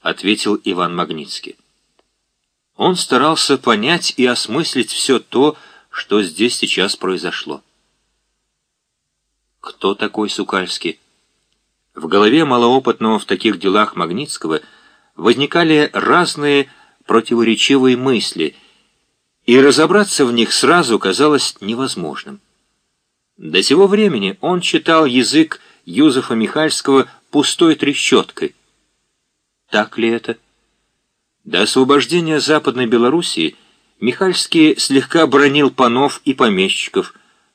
— ответил Иван Магнитский. Он старался понять и осмыслить все то, что здесь сейчас произошло. Кто такой Сукальский? В голове малоопытного в таких делах Магнитского возникали разные противоречивые мысли, и разобраться в них сразу казалось невозможным. До сего времени он читал язык Юзефа Михальского пустой трещоткой. Так ли это? До освобождения Западной Белоруссии Михальский слегка бронил панов и помещиков,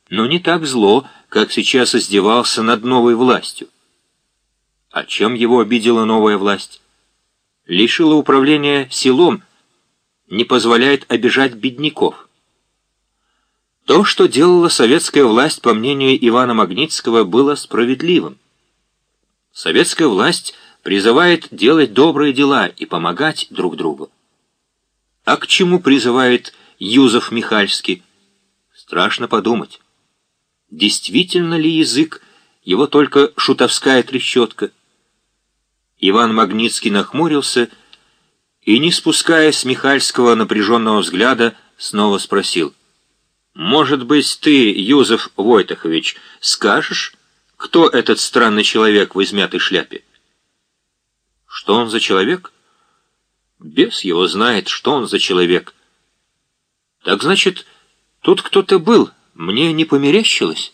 но не так зло, как сейчас издевался над новой властью. А чем его обидела новая власть? Лишила управления селом, не позволяет обижать бедняков. То, что делала советская власть, по мнению Ивана Магнитского, было справедливым. Советская власть призывает делать добрые дела и помогать друг другу. А к чему призывает Юзов Михальский? Страшно подумать. Действительно ли язык его только шутовская трещотка? Иван Магнитский нахмурился и, не спуская с Михальского напряженного взгляда, снова спросил — может быть, ты, Юзеф Войтахович, скажешь, кто этот странный человек в измятой шляпе? Что он за человек? Бес его знает, что он за человек. Так значит, тут кто-то был, мне не померещилось?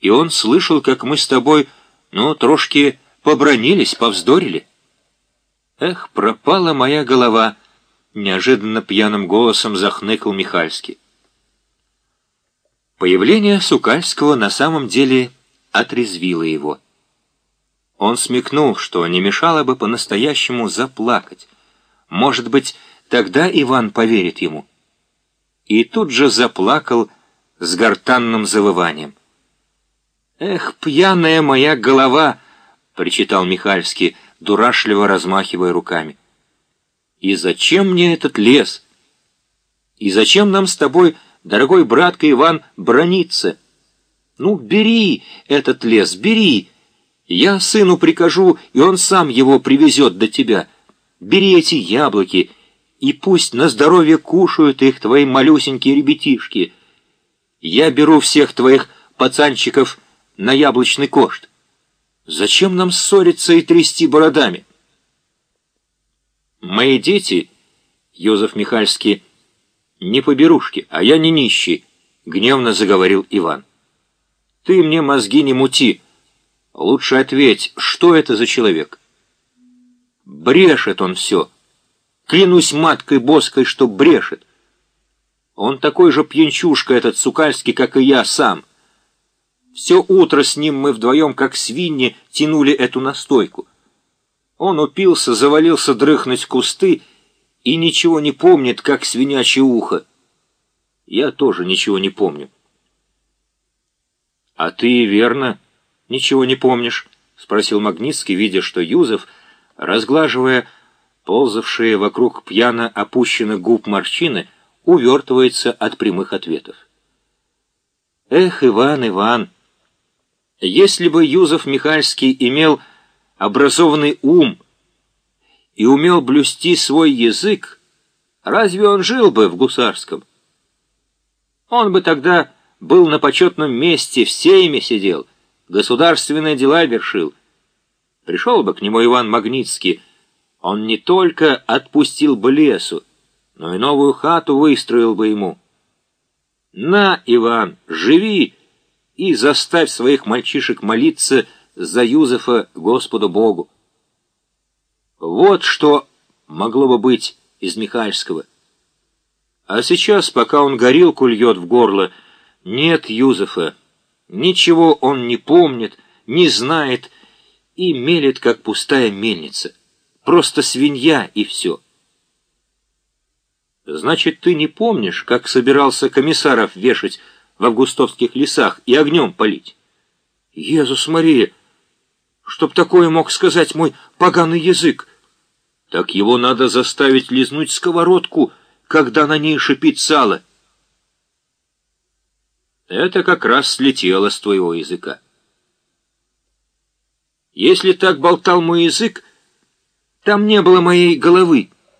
И он слышал, как мы с тобой, ну, трошки побронились, повздорили. Эх, пропала моя голова, неожиданно пьяным голосом захныкал Михальский. Появление Сукальского на самом деле отрезвило его. Он смекнул, что не мешало бы по-настоящему заплакать. Может быть, тогда Иван поверит ему. И тут же заплакал с гортанным завыванием. «Эх, пьяная моя голова!» — причитал Михальский, дурашливо размахивая руками. «И зачем мне этот лес? И зачем нам с тобой дорогой братка Иван бронится. Ну, бери этот лес, бери. Я сыну прикажу, и он сам его привезет до тебя. Бери эти яблоки, и пусть на здоровье кушают их твои малюсенькие ребятишки. Я беру всех твоих пацанчиков на яблочный кошт. Зачем нам ссориться и трясти бородами? Мои дети, Йозеф Михальский, «Не поберушки, а я не нищий», — гневно заговорил Иван. «Ты мне мозги не мути. Лучше ответь, что это за человек?» «Брешет он все. Клянусь маткой боской, что брешет. Он такой же пьянчушка, этот Сукальский, как и я сам. Все утро с ним мы вдвоем, как свиньи, тянули эту настойку. Он упился, завалился дрыхнуть в кусты, и ничего не помнит, как свинячье ухо. Я тоже ничего не помню. «А ты, верно, ничего не помнишь?» — спросил Магнитский, видя, что Юзов, разглаживая ползавшие вокруг пьяно опущенных губ морщины, увертывается от прямых ответов. «Эх, Иван, Иван! Если бы Юзов Михальский имел образованный ум, и умел блюсти свой язык, разве он жил бы в гусарском? Он бы тогда был на почетном месте, в сейме сидел, государственные дела вершил. Пришел бы к нему Иван Магнитский, он не только отпустил бы лесу, но и новую хату выстроил бы ему. На, Иван, живи и заставь своих мальчишек молиться за Юзефа Господу Богу. Вот что могло бы быть из Михальского. А сейчас, пока он горилку льет в горло, нет Юзефа. Ничего он не помнит, не знает и мелет, как пустая мельница. Просто свинья и все. Значит, ты не помнишь, как собирался комиссаров вешать в августовских лесах и огнем полить? Иисус Мария! Чтоб такое мог сказать мой поганый язык! так его надо заставить лизнуть сковородку, когда на ней шипит сало. Это как раз слетело с твоего языка. Если так болтал мой язык, Там не было моей головы.